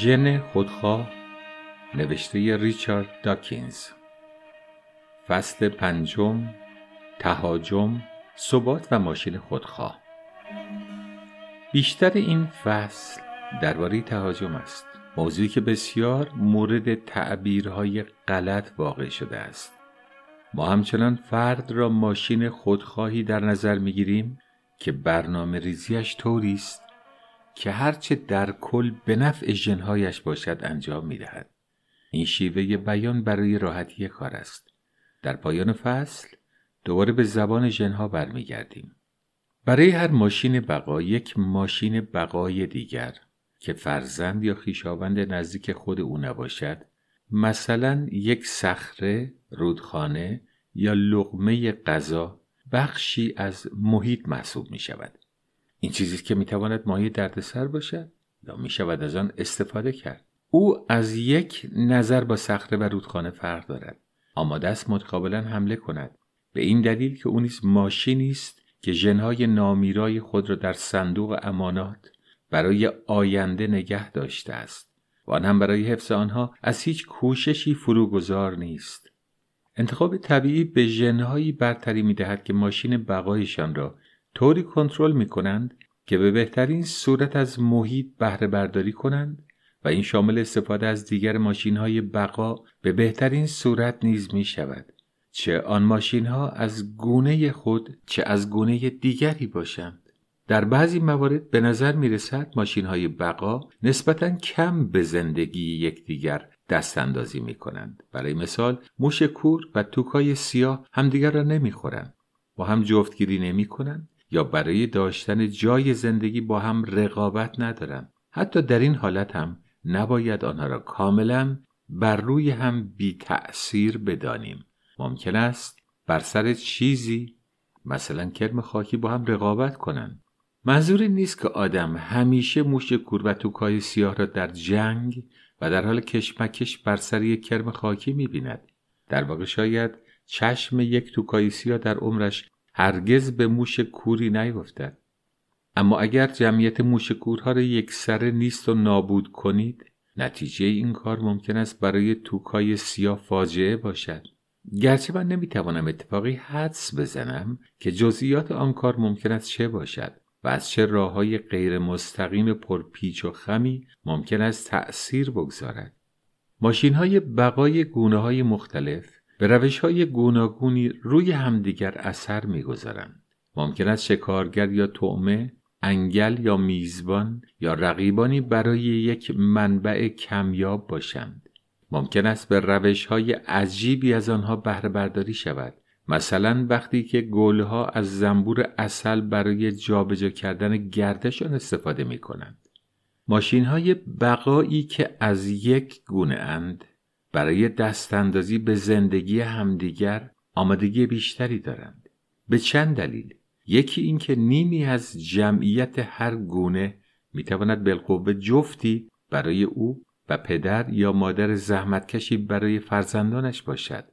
ژن خودخواه نوشته ریچارد داکینز. فصل پنجم تهاجم ثبات و ماشین خودخواه. بیشتر این فصل درباره تهاجم است. موضوعی که بسیار مورد تعبیرهای غلط واقع شده است. ما همچنان فرد را ماشین خودخواهی در نظر می‌گیریم که برنامه ریزیش طوری است که هرچه در کل به نفع ژنهایش باشد انجام می‌دهد. این شیوه بیان برای راحتی کار است. در پایان فصل دوباره به زبان ژنها برمیگردیم. برای هر ماشین بقا یک ماشین بقای دیگر که فرزند یا خیشاوند نزدیک خود او نباشد مثلا یک صخره رودخانه یا لغمه غذا بخشی از محیط محسوب می شود این چیزی که می تواند مایه دردسر باشد یا می شود از آن استفاده کرد. او از یک نظر با صخره و رودخانه فرق دارد. آماده است متقابلا حمله کند. به این دلیل که او نیز ماشینی است که ژنهای نامیرای خود را در صندوق امانات برای آینده نگه داشته است. و آن هم برای حفظ آنها از هیچ کوششی فروگذار نیست. انتخاب طبیعی به ژنهایی برتری می دهد که ماشین بقایشان را طوری کنترل می کنند که به بهترین صورت از محیط بهره برداری کنند و این شامل استفاده از دیگر ماشین های بقا به بهترین صورت نیز می شود چه آن ماشین ها از گونه خود چه از گونه دیگری باشند در بعضی موارد به نظر می رسد ماشین های بقا نسبتا کم به زندگی یکدیگر دست اندازی می کنند. برای مثال موش کور و توکای سیاه همدیگر را نمی خورند. با هم جفتگیری نمی کنند یا برای داشتن جای زندگی با هم رقابت ندارند. حتی در این حالت هم نباید آنها را کاملا بر روی هم بی تأثیر بدانیم. ممکن است بر سر چیزی مثلا کرم خاکی با هم رقابت کنند. منظور نیست که آدم همیشه موش کور و توکای سیاه را در جنگ و در حال کشمکش بر سر یک کرم خاکی می‌بیند در واقع شاید چشم یک توکای سیاه در عمرش هرگز به موش کوری نیفتد اما اگر جمعیت موش کورها را یک سره نیست و نابود کنید نتیجه این کار ممکن است برای توکای سیاه فاجعه باشد گرچه من نمی‌توانم اتفاقی حدس بزنم که جزئیات آن کار ممکن است چه باشد و از چه راه های غیر مستقیم پرپیچ و خمی ممکن است تأثیر بگذارد. ماشین های بقای گونه های مختلف به روش های گوناگونی روی همدیگر اثر می‌گذارند. ممکن است شکارگر یا طعمه انگل یا میزبان یا رقیبانی برای یک منبع کمیاب باشند. ممکن است به روش های عجیبی از آنها بهره برداری شود مثلا وقتی که گلها از زنبور اصل برای جابجا کردن گردشان استفاده می کنند. ماشین های بقایی که از یک گونه اند برای دستاندازی به زندگی همدیگر آمادگی بیشتری دارند. به چند دلیل یکی اینکه نیمی از جمعیت هر گونه می‌تواند بالقوه جفتی برای او و پدر یا مادر زحمتکشی برای فرزندانش باشد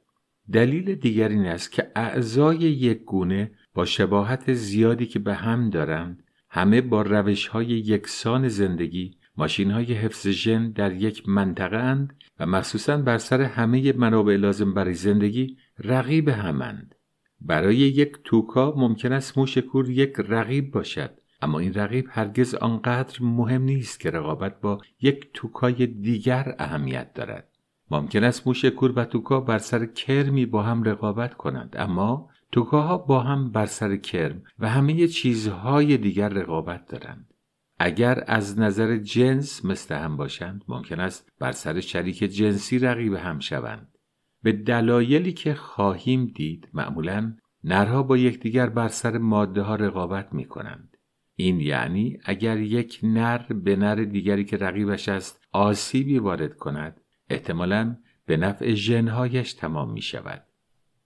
دلیل دیگر این است که اعضای یک گونه با شباهت زیادی که به هم دارند همه با روش های یکسان زندگی ماشین های حفظ ژن در یک منطقه اند و مخصوصا بر سر همه منابع لازم برای زندگی رقیب همند. برای یک توکا ممکن است موش کور یک رقیب باشد اما این رقیب هرگز آنقدر مهم نیست که رقابت با یک توکای دیگر اهمیت دارد. ممکن است موش کور و توکا بر سر کرمی با هم رقابت کنند اما توکاها با هم بر سر کرم و همه چیزهای دیگر رقابت دارند. اگر از نظر جنس مثل هم باشند ممکن است بر سر شریک جنسی رقیب هم شوند به دلایلی که خواهیم دید معمولا نرها با یکدیگر بر سر ماده ها رقابت می کنند. این یعنی اگر یک نر به نر دیگری که رقیبش است آسیبی وارد کند احتمالا به نفع ژنهایش تمام می شود.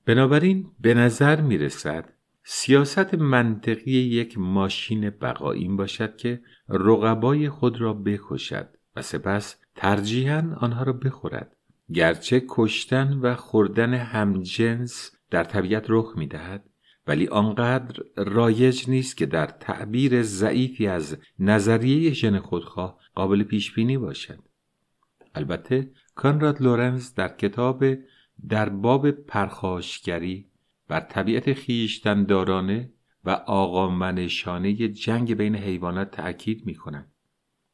بنابراین به نظر می رسد سیاست منطقی یک ماشین بقایی باشد که رقبای خود را بکشد و سپس ترجیحاً آنها را بخورد. گرچه کشتن و خوردن همجنس در طبیعت رخ می دهد ولی آنقدر رایج نیست که در تعبیر ضعیفی از نظریه ژن خودخواه قابل پیش بینی باشد. البته کانراد لورنز در کتاب در باب پرخاشگری بر طبیعت خیشتندارانه و آقا منشانه جنگ بین حیوانات تأکید می کند.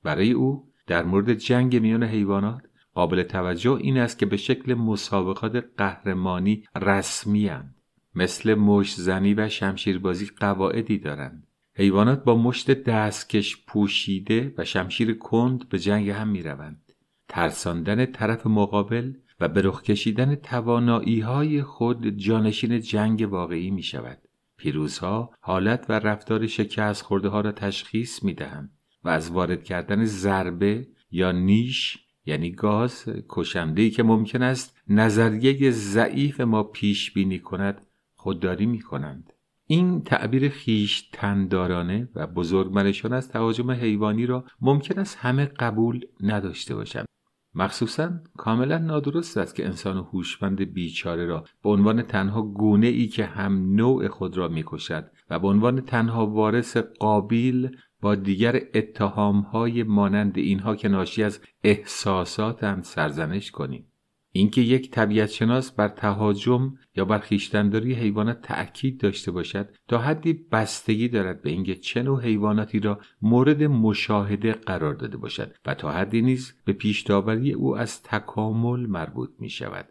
برای او در مورد جنگ میان حیوانات قابل توجه این است که به شکل مسابقات قهرمانی رسمی هند. مثل مش زنی و شمشیربازی قواعدی دارند. حیوانات با مشت دستکش پوشیده و شمشیر کند به جنگ هم می روند. ترساندن طرف مقابل و به رخ کشیدن توانایی های خود جانشین جنگ واقعی می شود. پیروزها حالت و رفتار شکست خورده ها را تشخیص می دهند و از وارد کردن ضربه یا نیش یعنی گاز کشنده که ممکن است نظریه ضعیف ما پیش بینی کند خودداری می کنند. این تعبیر خیش تندارانه و بزرگمنشان از تهاجم حیوانی را ممکن است همه قبول نداشته باشند مخصوصا کاملا نادرست است که انسان هوشمند بیچاره را به عنوان تنها گونه ای که هم نوع خود را می‌کشد و به عنوان تنها وارث قابیل با دیگر اتهام های مانند اینها که ناشی از احساساتند سرزنش کنیم. اینکه یک طبیعت شناس بر تهاجم یا بر خیشتنداری حیوانات تأکید داشته باشد تا حدی بستگی دارد به اینکه چه نوع حیواناتی را مورد مشاهده قرار داده باشد و تا حدی نیز به پیشداوری او از تکامل مربوط می شود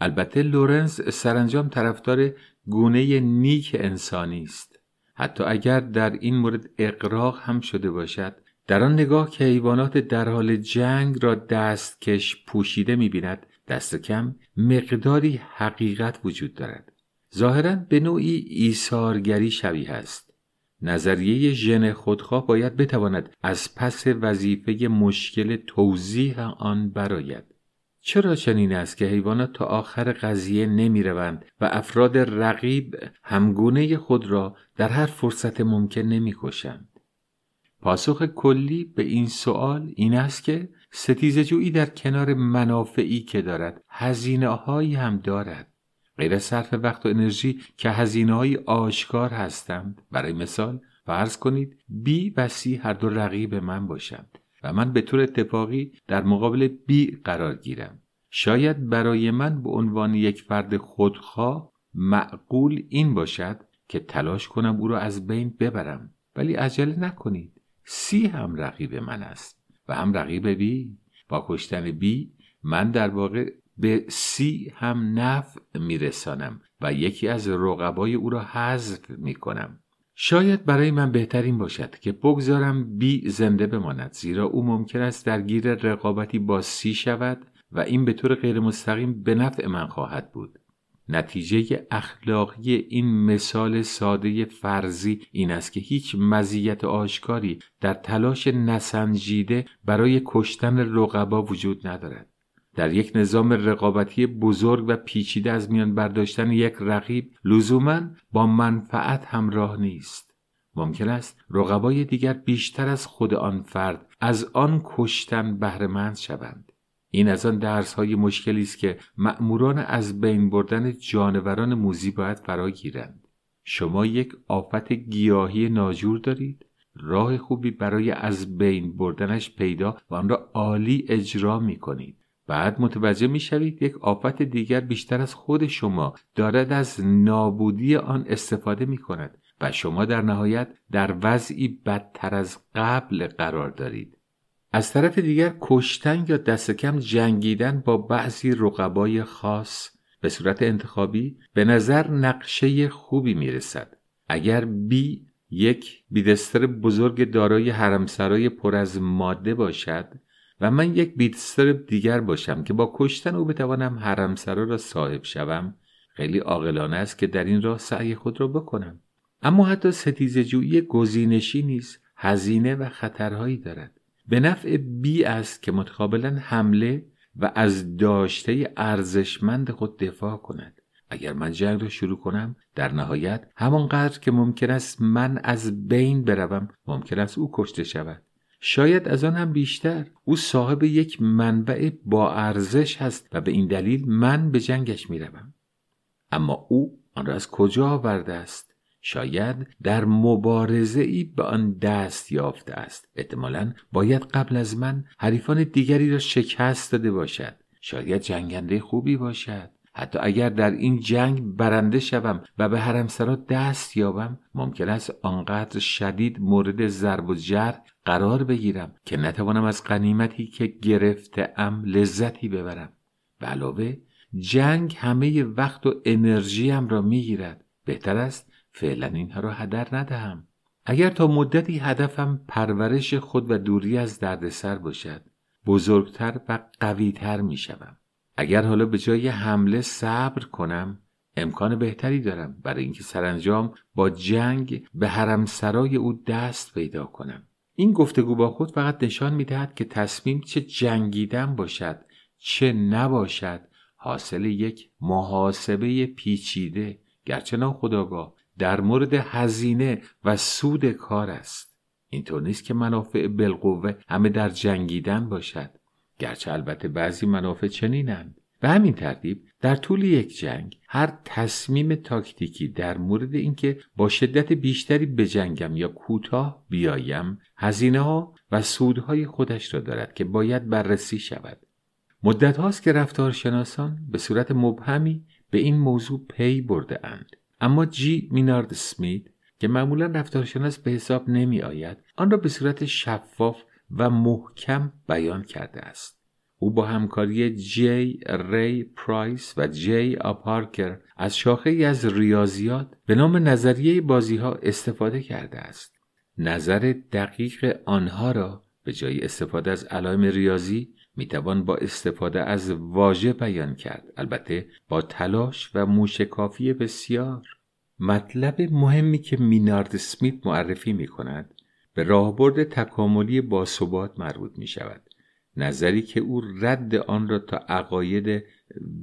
البته لورنز سرانجام طرفدار گونه نیک انسانی است. حتی اگر در این مورد اقراق هم شده باشد در آن نگاه که حیوانات در حال جنگ را دستکش پوشیده می بیند دست کم مقداری حقیقت وجود دارد. ظاهرا به نوعی ایثارگری شبیه است. نظریه ژن خودخواه باید بتواند از پس وظیفه مشکل توضیح آن براید چرا چنین است که حیوانات تا آخر قضیه نمی روند و افراد رقیب همگونه خود را در هر فرصت ممکن نمی کشند؟ پاسخ کلی به این سوال این است که ستیزه جویی در کنار منافعی که دارد هزینه هایی هم دارد. غیر صرف وقت و انرژی که هزینه های آشکار هستند. برای مثال فرض کنید بی و سی هر دو رقیب من باشند و من به طور اتفاقی در مقابل بی قرار گیرم. شاید برای من به عنوان یک فرد خودخواه معقول این باشد که تلاش کنم او را از بین ببرم. ولی عجله نکنید سی هم رقیب من است. و هم رقیب بی با کشتن بی من در واقع به سی هم نفع میرسانم و یکی از رقبای او را حذف می‌کنم. شاید برای من بهترین باشد که بگذارم بی زنده بماند زیرا او ممکن است درگیر رقابتی با سی شود و این به طور غیر مستقیم به نفع من خواهد بود. نتیجه اخلاقی این مثال ساده فرضی این است که هیچ مزیت آشکاری در تلاش نسنجیده برای کشتن رقبا وجود ندارد. در یک نظام رقابتی بزرگ و پیچیده از میان برداشتن یک رقیب لزوما با منفعت همراه نیست. ممکن است رقبای دیگر بیشتر از خود آن فرد از آن کشتن بهرهمند شوند. این از آن درس های مشکلی است که مأموران از بین بردن جانوران موزی باید فرا گیرند. شما یک آفت گیاهی ناجور دارید. راه خوبی برای از بین بردنش پیدا و آن را عالی اجرا می کنید بعد متوجه می شوید یک آفت دیگر بیشتر از خود شما دارد از نابودی آن استفاده می کند و شما در نهایت در وضعی بدتر از قبل قرار دارید. از طرف دیگر کشتن یا دست کم جنگیدن با بعضی رقبای خاص به صورت انتخابی به نظر نقشه خوبی می‌رسد. اگر بی یک بیدستر بزرگ دارای حرمسرای پر از ماده باشد و من یک بیدستر دیگر باشم که با کشتن او بتوانم حرمسرا را صاحب شوم خیلی عاقلانه است که در این راه سعی خود را بکنم. اما حتی ستیزه جویی گزینشی نیز هزینه و خطرهایی دارد. به نفع بی است که متقابلا حمله و از داشته ارزشمند خود دفاع کند. اگر من جنگ را شروع کنم در نهایت همانقدر که ممکن است من از بین بروم ممکن است او کشته شود. شاید از آن هم بیشتر. او صاحب یک منبع با ارزش هست و به این دلیل من به جنگش می‌روم. اما او آن را از کجا آورده است؟ شاید در مبارزه ای به آن دست یافته است. احتمالا باید قبل از من حریفان دیگری را شکست داده باشد. شاید جنگنده خوبی باشد. حتی اگر در این جنگ برنده شوم و به حرمسرا دست یابم ممکن است آنقدر شدید مورد ضرب و جر قرار بگیرم که نتوانم از غنیمتی که گرفته ام لذتی ببرم. علاوه جنگ همه وقت و انرژیم را می‌گیرد. بهتر است فعلا اینها را هدر ندهم. اگر تا مدتی هدفم پرورش خود و دوری از دردسر باشد بزرگتر و قویتر می شوم. اگر حالا به جای حمله صبر کنم امکان بهتری دارم برای اینکه سرانجام با جنگ به حرم سرای او دست پیدا کنم. این گفتگو با خود فقط نشان می‌دهد که تصمیم چه جنگیدن باشد چه نباشد حاصل یک محاسبه پیچیده. گرچه ناخداگاه در مورد هزینه و سود کار است. اینطور نیست که منافع بالقوه همه در جنگیدن باشد. گرچه البته بعضی منافع چنینند. به همین ترتیب در طول یک جنگ هر تصمیم تاکتیکی در مورد اینکه با شدت بیشتری بجنگم یا کوتاه بیایم هزینه ها و سودهای خودش را دارد که باید بررسی شود. مدت هاست که رفتارشناسان به صورت مبهمی به این موضوع پی برده اند. اما جی مینارد سمیت که معمولا رفتارشناس به حساب نمی آید آن را به صورت شفاف و محکم بیان کرده است. او با همکاری جی ری پرایس و جی آپارکر از شاخه ای از ریاضیات به نام نظریه بازی ها استفاده کرده است. نظر دقیق آنها را به جای استفاده از علائم ریاضی می‌توان با استفاده از واژه بیان کرد. البته با تلاش و موشکافی بسیار. مطلب مهمی که مینارد سمیت معرفی می کند به راهبرد تکاملی باثبات مربوط می شود نظری که او رد آن را تا عقاید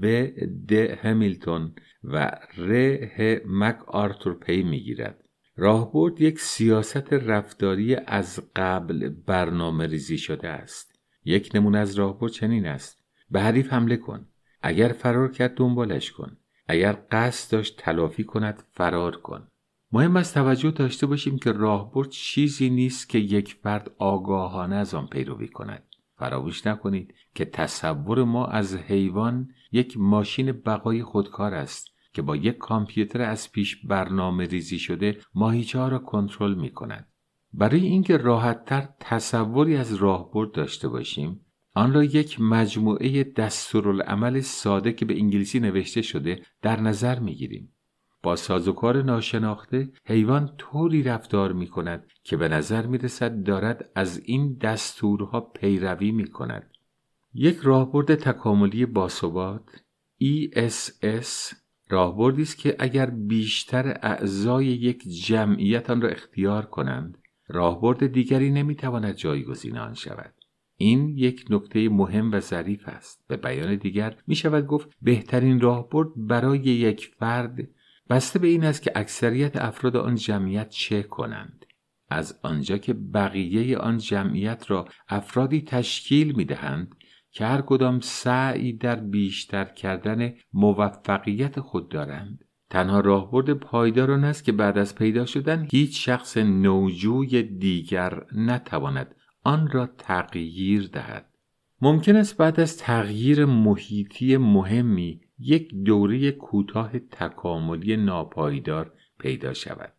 و د همیلتون و ر ه مک آرتور پی می گیرد راهبرد یک سیاست رفتاری از قبل برنامه ریزی شده است. یک نمونه از راهبرد چنین است. به حریف حمله کن. اگر فرار کرد دنبالش کن. اگر قصد داشت تلافی کند فرار کن. مهم است توجه داشته باشیم که راهبرد چیزی نیست که یک فرد آگاهانه از آن پیروی کند. فراموش نکنید که تصور ما از حیوان یک ماشین بقای خودکار است که با یک کامپیوتر از پیش برنامه ریزی شده ماهیچه ها را کنترل می کند. برای اینکه راحتتر تصوری از راهبرد داشته باشیم آن را یک مجموعه دستورالعمل ساده که به انگلیسی نوشته شده در نظر می گیریم. با سازوکار ناشناخته حیوان طوری رفتار می کند که به نظر می رسد دارد از این دستورها پیروی می کند. یک راهبرد تکاملی باثبات ESS راهبردی است که اگر بیشتر اعضای یک جمعیت آن را اختیار کنند راهبرد دیگری نمی‌تواند جایگزین آن شود. این یک نکته مهم و ظریف است. به بیان دیگر می شود گفت بهترین راهبرد برای یک فرد بسته به این است که اکثریت افراد آن جمعیت چه کنند. از آنجا که بقیه آن جمعیت را افرادی تشکیل می دهند که هر کدام سعی در بیشتر کردن موفقیت خود دارند. تنها راهبرد پایدار آن است که بعد از پیدا شدن هیچ شخص نوجوی دیگر نتواند آن را تغییر دهد. ممکن است بعد از تغییر محیطی مهمی یک دوره کوتاه تکاملی ناپایدار پیدا شود.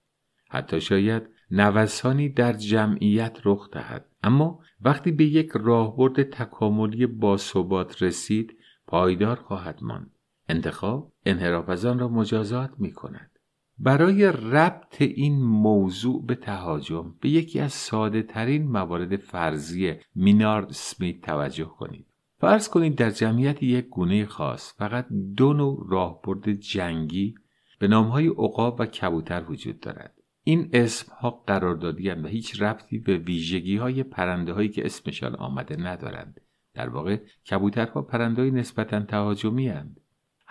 حتی شاید نوسانی در جمعیت رخ دهد. اما وقتی به یک راهبرد تکاملی باثبات رسید پایدار خواهد ماند. انتخاب انحراف را مجازات می کند برای ربط این موضوع به تهاجم به یکی از ساده ترین موارد فرضی مینارد سمیت توجه کنید. فرض کنید در جمعیت یک گونه خاص فقط دو نوع راهبرد جنگی به نامهای عقاب و کبوتر وجود دارد. این اسم ها قراردادی و هیچ ربطی به ویژگی های پرنده هایی که اسمشان آمده ندارند. در واقع کبوترها پرنده های نسبتا تهاجمی هند.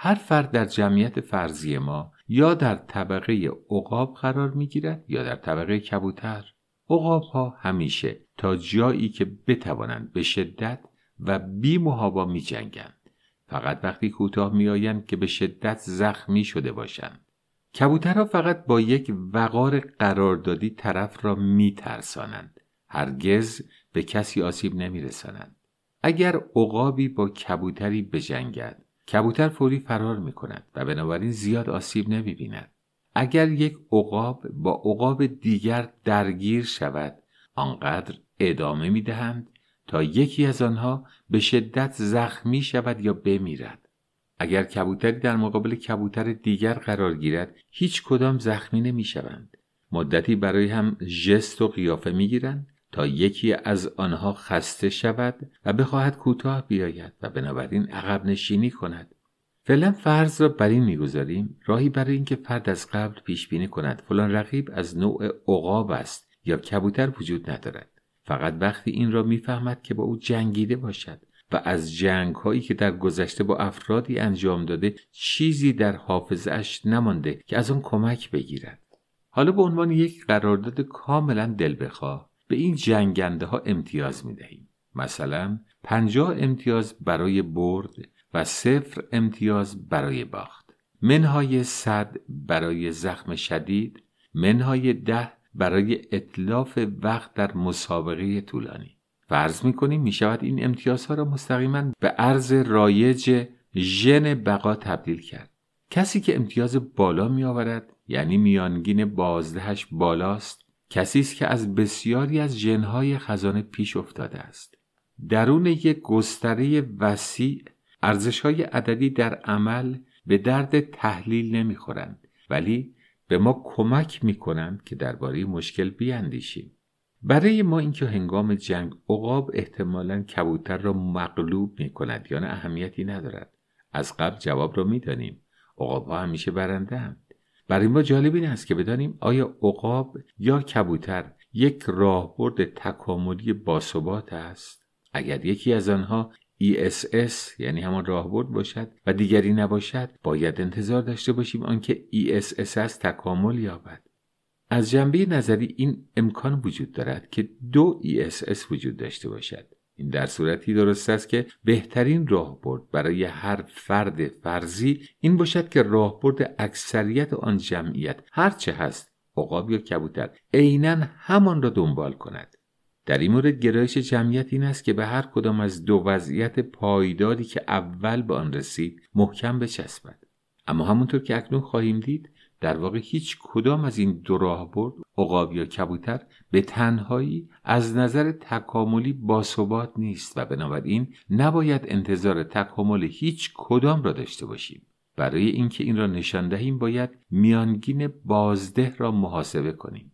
هر فرد در جمعیت فرضی ما یا در طبقه عقاب قرار می گیرد یا در طبقه کبوتر. عقاب ها همیشه تا جایی که بتوانند به شدت و بی محابا می جنگند. فقط وقتی کوتاه می آیند که به شدت زخمی شده باشند. کبوترها فقط با یک وقار قراردادی طرف را میترسانند. هرگز به کسی آسیب نمیرسانند. اگر عقابی با کبوتری بجنگد کبوتر فوری فرار می کند و بنابراین زیاد آسیب نمی بیند. اگر یک عقاب با عقاب دیگر درگیر شود آنقدر ادامه می دهند تا یکی از آنها به شدت زخمی شود یا بمیرد. اگر کبوتری در مقابل کبوتر دیگر قرار گیرد هیچ کدام زخمی نمی شوند. مدتی برای هم ژست و قیافه می گیرند تا یکی از آنها خسته شود و بخواهد کوتاه بیاید و بنابراین عقب نشینی کند. فعلا فرض را بر این می‌گذاریم راهی برای اینکه فرد از قبل پیش بینی کند. فلان رقیب از نوع عقاب است یا کبوتر وجود ندارد. فقط وقتی این را می‌فهمد که با او جنگیده باشد و از جنگ هایی که در گذشته با افرادی انجام داده چیزی در حافظش نمانده که از آن کمک بگیرد. حالا به عنوان یک قرارداد کاملا دل بخواه به این جنگنده ها امتیاز می دهیم. مثلا پنجاه امتیاز برای برد و صفر امتیاز برای باخت. منهای صد برای زخم شدید، منهای ده برای اطلاف وقت در مسابقه طولانی. فرض می کنیم می شود این امتیازها را مستقیما به عرض رایج ژن بقا تبدیل کرد. کسی که امتیاز بالا می آورد یعنی میانگین بازدهش بالاست کسی است که از بسیاری از جنهای خزانه پیش افتاده است. درون یک گستره وسیع ارزشهای عددی در عمل به درد تحلیل نمی‌خورند ولی به ما کمک می‌کنند که درباره مشکل بیاندیشیم. برای ما اینکه هنگام جنگ عقاب احتمالا کبوتر را مغلوب می کند یا نه اهمیتی ندارد. از قبل جواب را می‌دانیم. عقاب ها همیشه برنده. برای ما جالب این است که بدانیم آیا عقاب یا کبوتر یک راهبرد تکاملی باثبات است؟ اگر یکی از آنها ESS یعنی همان راهبرد باشد و دیگری نباشد باید انتظار داشته باشیم آنکه ESS از تکامل یابد. از جنبه نظری این امکان وجود دارد که دو ESS وجود داشته باشد. این در صورتی درست است که بهترین راهبرد برای هر فرد فرضی این باشد که راهبرد اکثریت آن جمعیت هرچه هست عقاب یا کبوتر عینا همان را دنبال کند. در این مورد گرایش جمعیت این است که به هر کدام از دو وضعیت پایداری که اول به آن رسید محکم بچسبد. اما همونطور که اکنون خواهیم دید در واقع هیچ کدام از این دو راهبرد عقاب یا کبوتر به تنهایی از نظر تکاملی باثبات نیست و بنابراین نباید انتظار تکامل هیچ کدام را داشته باشیم. برای اینکه این را نشان دهیم باید میانگین بازده را محاسبه کنیم.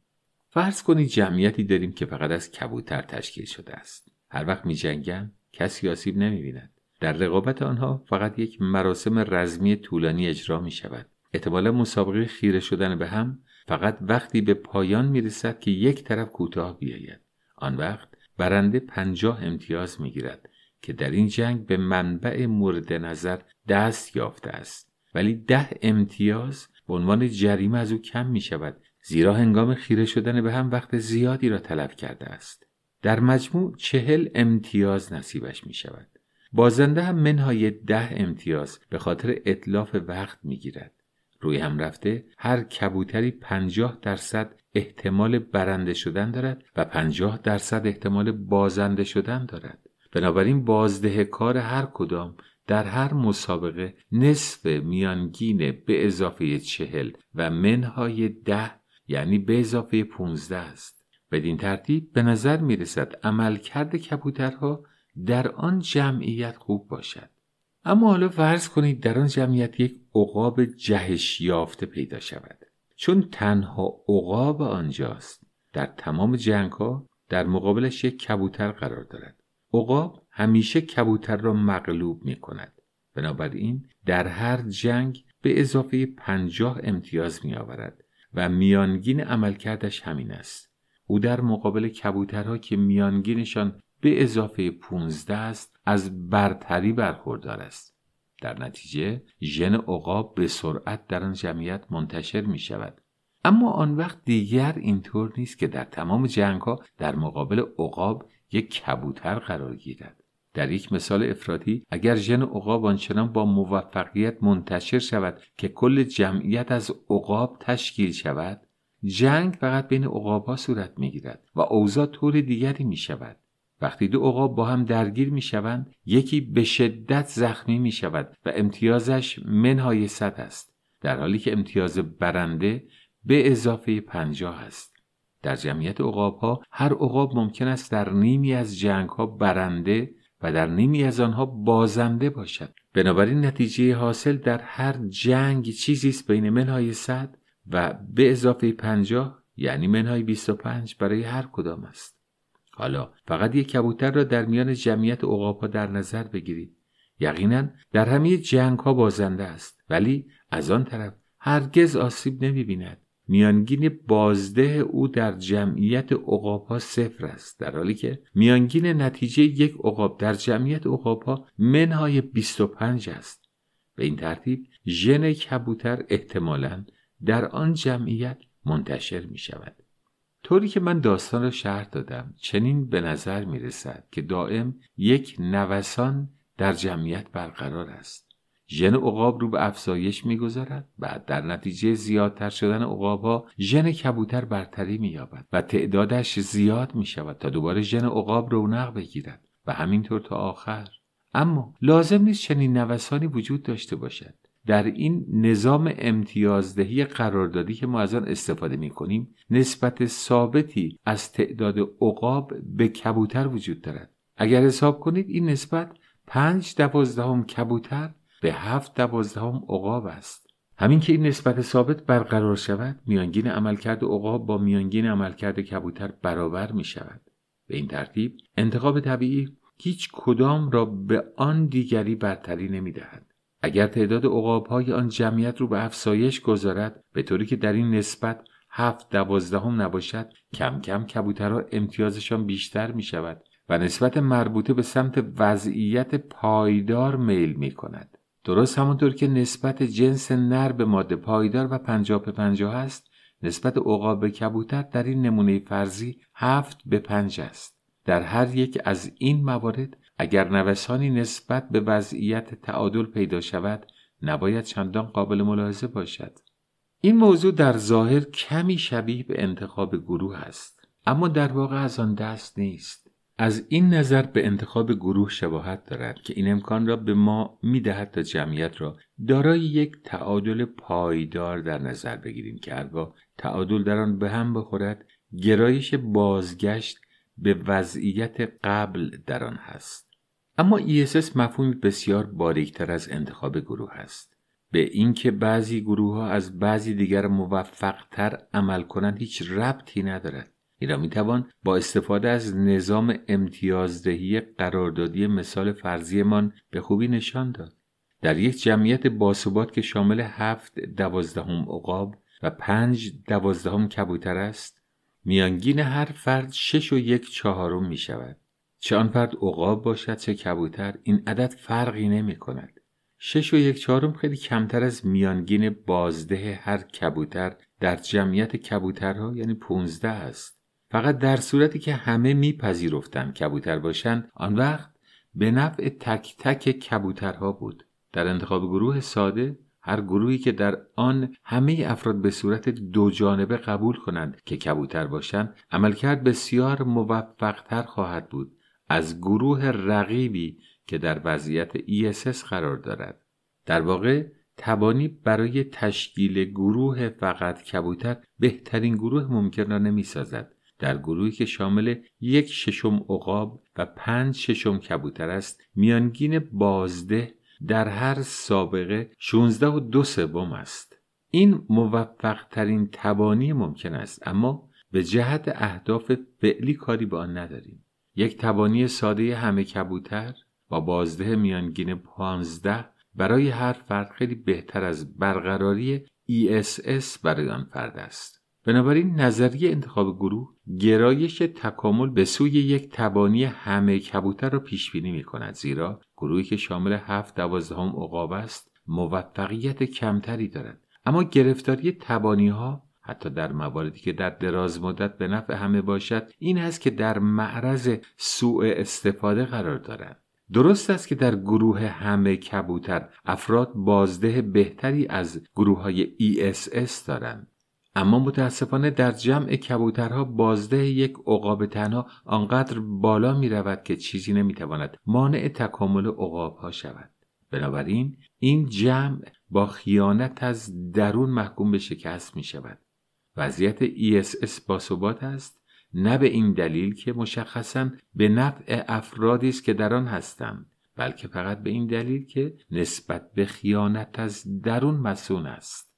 فرض کنید جمعیتی داریم که فقط از کبوتر تشکیل شده است. هر وقت می جنگن کسی آسیب نمی بیند. در رقابت آنها فقط یک مراسم رزمی طولانی اجرا می شود احتمالا مسابقه خیره شدن به هم فقط وقتی به پایان می‌رسد که یک طرف کوتاه بیاید. آن وقت برنده پنجاه امتیاز می‌گیرد که در این جنگ به منبع مورد نظر دست یافته است. ولی ده امتیاز به عنوان جریمه از او کم می شود زیرا هنگام خیره شدن به هم وقت زیادی را تلف کرده است. در مجموع چهل امتیاز نصیبش می شود بازنده هم منهای ده امتیاز به خاطر اطلاف وقت می گیرد روی هم رفته هر کبوتری پنجاه درصد احتمال برنده شدن دارد و پنجاه درصد احتمال بازنده شدن دارد. بنابراین بازده کار هر کدام در هر مسابقه نصف میانگین به اضافه چهل و منهای ده یعنی به اضافه پونزده است. بدین ترتیب به نظر می رسد عملکرد کبوترها در آن جمعیت خوب باشد. اما حالا فرض کنید در آن جمعیت یک عقاب جهش یافته پیدا شود. چون تنها عقاب آنجاست. در تمام جنگ ها در مقابلش یک کبوتر قرار دارد. عقاب همیشه کبوتر را مغلوب می کند بنابراین در هر جنگ به اضافه پنجاه امتیاز می آورد و میانگین عملکردش همین است. او در مقابل کبوترها که میانگینشان به اضافه 15 است از برتری برخوردار است. در نتیجه ژن عقاب به سرعت در آن جمعیت منتشر می شود اما آن وقت دیگر اینطور نیست که در تمام جنگ ها در مقابل عقاب یک کبوتر قرار گیرد. در یک مثال افرادی اگر ژن عقاب آنچنان با موفقیت منتشر شود که کل جمعیت از عقاب تشکیل شود جنگ فقط بین عقاب ها صورت می گیرد و اوضاع طور دیگری می شود وقتی دو عقاب با هم درگیر می شوند یکی به شدت زخمی می شود و امتیازش منهای صد است در حالی که امتیاز برنده به اضافه پنجاه است. در جمعیت عقاب ها هر عقاب ممکن است در نیمی از جنگ ها برنده و در نیمی از آنها بازنده باشد. بنابراین نتیجه حاصل در هر جنگ چیزی است بین منهای صد و به اضافه پنجاه یعنی منهای 25 برای هر کدام است. حالا فقط یک کبوتر را در میان جمعیت عقاب ها در نظر بگیرید. یقینا در همه جنگ ها بازنده است ولی از آن طرف هرگز آسیب نمی بیند میانگین بازده او در جمعیت عقاب ها صفر است در حالی که میانگین نتیجه یک عقاب در جمعیت عقاب ها منهای 25 است. به این ترتیب ژن کبوتر احتمالا در آن جمعیت منتشر می شود طوری که من داستان را شرح دادم چنین به نظر می رسد که دائم یک نوسان در جمعیت برقرار است. ژن عقاب رو به افزایش می‌گذارد بعد در نتیجه زیادتر شدن عقاب ها ژن کبوتر برتری مییابد و تعدادش زیاد می شود تا دوباره ژن عقاب رونق بگیرد و همینطور تا آخر. اما لازم نیست چنین نوسانی وجود داشته باشد. در این نظام امتیازدهی قراردادی که ما از آن استفاده می کنیم نسبت ثابتی از تعداد عقاب به کبوتر وجود دارد. اگر حساب کنید این نسبت پنج دوازدهم کبوتر به هفت دوازدهم عقاب است. همین که این نسبت ثابت برقرار شود میانگین عملکرد عقاب با میانگین عملکرد کبوتر برابر می شود به این ترتیب انتخاب طبیعی هیچ کدام را به آن دیگری برتری نمی دهد. اگر تعداد عقاب های آن جمعیت رو به افزایش گذارد به طوری که در این نسبت هفت دوازدهم نباشد کم کم کبوترها امتیازشان بیشتر می شود و نسبت مربوطه به سمت وضعیت پایدار میل می کند. درست همونطور که نسبت جنس نر به ماده پایدار و پنجاه به پنجاه است نسبت عقاب به کبوتر در این نمونه فرضی هفت به پنج است در هر یک از این موارد اگر نوسانی نسبت به وضعیت تعادل پیدا شود نباید چندان قابل ملاحظه باشد. این موضوع در ظاهر کمی شبیه به انتخاب گروه است اما در واقع از آن دست نیست. از این نظر به انتخاب گروه شباهت دارد که این امکان را به ما می‌دهد تا جمعیت را دارای یک تعادل پایدار در نظر بگیریم که هرگاه تعادل در آن به هم بخورد گرایش بازگشت به وضعیت قبل در آن هست. اما ESS مفهومی بسیار باریکتر از انتخاب گروه است به اینکه بعضی گروه ها از بعضی دیگر موفقتر عمل کنند هیچ ربطی ندارد. این را می‌توان با استفاده از نظام امتیازدهی قراردادی مثال فرضیمان به خوبی نشان داد. در یک جمعیت باثبات که شامل هفت دوازدهم عقاب و پنج دوازدهم کبوتر است میانگین هر فرد شش و یک چهارم می شود چه آن فرد عقاب باشد چه کبوتر این عدد فرقی نمی کند شش و یک چهارم خیلی کمتر از میانگین بازده هر کبوتر در جمعیت کبوترها یعنی پونزده است. فقط در صورتی که همه میپذیرفتند کبوتر باشند آن وقت به نفع تک تک کبوترها بود. در انتخاب گروه ساده هر گروهی که در آن همه افراد به صورت دو جانبه قبول کنند که کبوتر باشند عملکرد بسیار موفقتر خواهد بود. از گروه رقیبی که در وضعیت ESS قرار دارد. در واقع تبانی برای تشکیل گروه فقط کبوتر بهترین گروه ممکن را نمی سازد در گروهی که شامل یک ششم عقاب و پنج ششم کبوتر است میانگین بازده در هر سابقه 16 و دو سوم است. این موفق ترین تبانی ممکن است اما به جهت اهداف فعلی کاری به آن نداریم. یک تبانی ساده همه کبوتر با بازده میانگین 15 برای هر فرد خیلی بهتر از برقراری ESS برای آن فرد است. بنابراین نظریه انتخاب گروه گرایش تکامل به سوی یک تبانی همه کبوتر را پیش بینی می کند زیرا گروهی که شامل هفت دوازدهم عقاب است موفقیت کمتری دارد اما گرفتاری تبانی ها حتی در مواردی که در دراز مدت به نفع همه باشد این است که در معرض سوء استفاده قرار دارند. درست است که در گروه همه کبوتر افراد بازده بهتری از گروه های ESS دارند. اما متاسفانه در جمع کبوترها بازده یک عقاب تنها آنقدر بالا می رود که چیزی نمی تواند مانع تکامل عقاب ها شود. بنابراین این جمع با خیانت از درون محکوم به شکست می شود وضعیت ESS باثبات است نه به این دلیل که مشخصا به نفع افرادی است که در آن هستند بلکه فقط به این دلیل که نسبت به خیانت از درون مسون است.